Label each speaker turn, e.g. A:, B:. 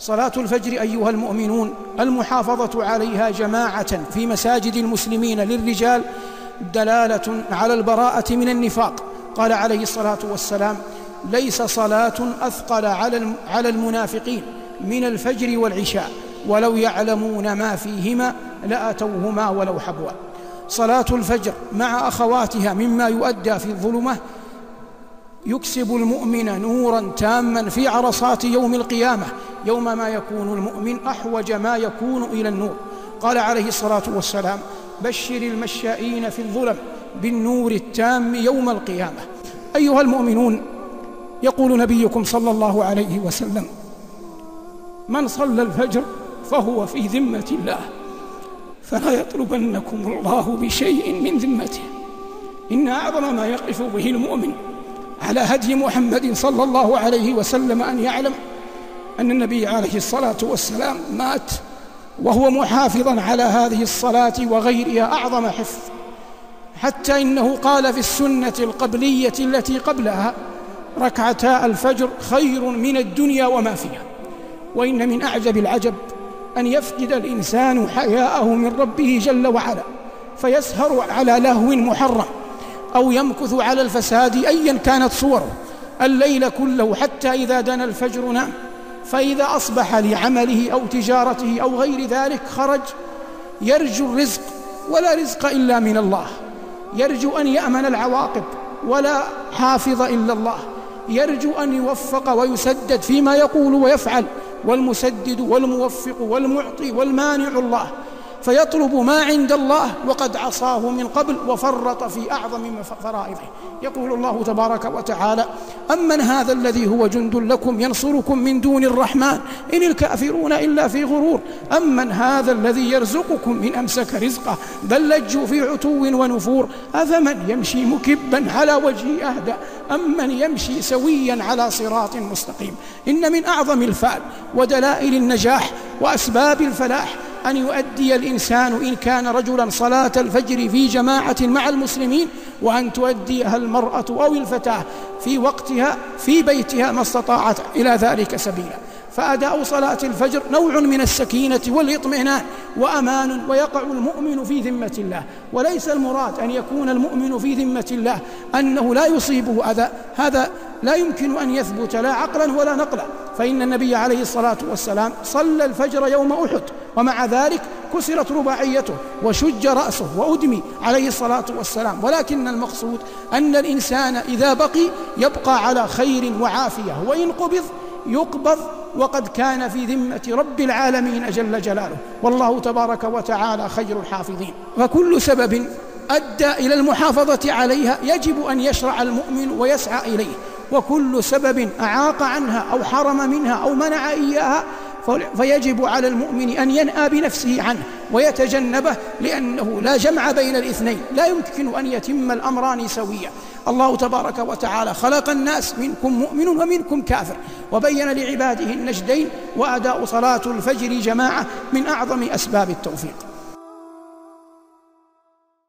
A: صلاة الفجر أيها المؤمنون المحافظة عليها جماعة في مساجد المسلمين للرجال دلالة على البراءة من النفاق. قال عليه الصلاة والسلام ليس صلاة أثقل على المنافقين من الفجر والعشاء ولو يعلمون ما فيهما لأتوهما ولو حبوا. صلاة الفجر مع أخواتها مما يؤدى في الظلمة يكسب المؤمن نورا تاما في عرصات يوم القيامة يوم ما يكون المؤمن أحوج ما يكون إلى النور. قال عليه الصلاة والسلام بشر المشائين في الظلم بالنور التام يوم القيامة. أيها المؤمنون يقول نبيكم صلى الله عليه وسلم من صلى الفجر فهو في ذمة الله فلا يطلبنكم الله بشيء من ذمته. إن أعظم ما يقف به المؤمن على هدي محمد صلى الله عليه وسلم أن يعلم أن النبي عليه الصلاة والسلام مات وهو محافظا على هذه الصلاة وغيرها أعظم حفظ حتى إنه قال في السنة القبلية التي قبلها ركعتا الفجر خير من الدنيا وما فيها وإن من أعجب العجب أن يفقد الإنسان حياءه من ربه جل وعلا فيسهر على لهو محرم أو يمكث على الفساد أيا كانت صوره الليل كله حتى إذا دنا الفجر نام. فإذا أصبح لعمله أو تجارته أو غير ذلك خرج يرجو الرزق ولا رزق إلا من الله. يرجو أن يأمن العواقب ولا حافظ إلا الله. يرجو أن يوفق ويسدد فيما يقول ويفعل والمسدد والموفق والمعطي والمانع الله. فيطلب ما عند الله وقد عصاه من قبل وفرط في أعظم فرائضه. يقول الله تبارك وتعالى أمن هذا الذي هو جند لكم ينصركم من دون الرحمن إن الكافرون إلا في غرور. أمن هذا الذي يرزقكم من أمسك رزقه بل لجوا في عتو ونفور. أفمن يمشي مكبا على وجهه أهدى؟ أمن يمشي سويا على صراط مستقيم؟ إن من أعظم الفعل ودلائل النجاح وأسباب الفلاح أن يؤدي الإنسان إن كان رجلا صلاة الفجر في جماعة مع المسلمين وأن تؤديها المرأة أو الفتاة في وقتها في بيتها ما استطاعت إلى ذلك سبيلا. فأداء صلاة الفجر نوع من السكينة والإطمئنان وأمان ويقع المؤمن في ذمة الله. وليس المراد أن يكون المؤمن في ذمة الله أنه لا يصيبه أذى. هذا لا يمكن أن يثبت لا عقلا ولا نقلا. فإن النبي عليه الصلاة والسلام صلى الفجر يوم أحد ومع ذلك كسرت رباعيته وشج رأسه وأدمي عليه الصلاة والسلام. ولكن المقصود أن الإنسان إذا بقي يبقى على خير وعافية وإن قبض يقبض وقد كان في ذمة رب العالمين جل جلاله. والله تبارك وتعالى خير الحافظين. وكل سبب أدى إلى المحافظة عليها يجب أن يشرع المؤمن ويسعى إليه. وكل سبب أعاق عنها أو حرم منها أو منع إياها فيجب على المؤمن أن ينأى بنفسه عنه ويتجنبه لأنه لا جمع بين الاثنين. لا يمكن أن يتم الأمران سويا. الله تبارك وتعالى خلق الناس منكم مؤمن ومنكم كافر وبين لعباده النجدين وأداء صلاة الفجر جماعة من أعظم أسباب التوفيق.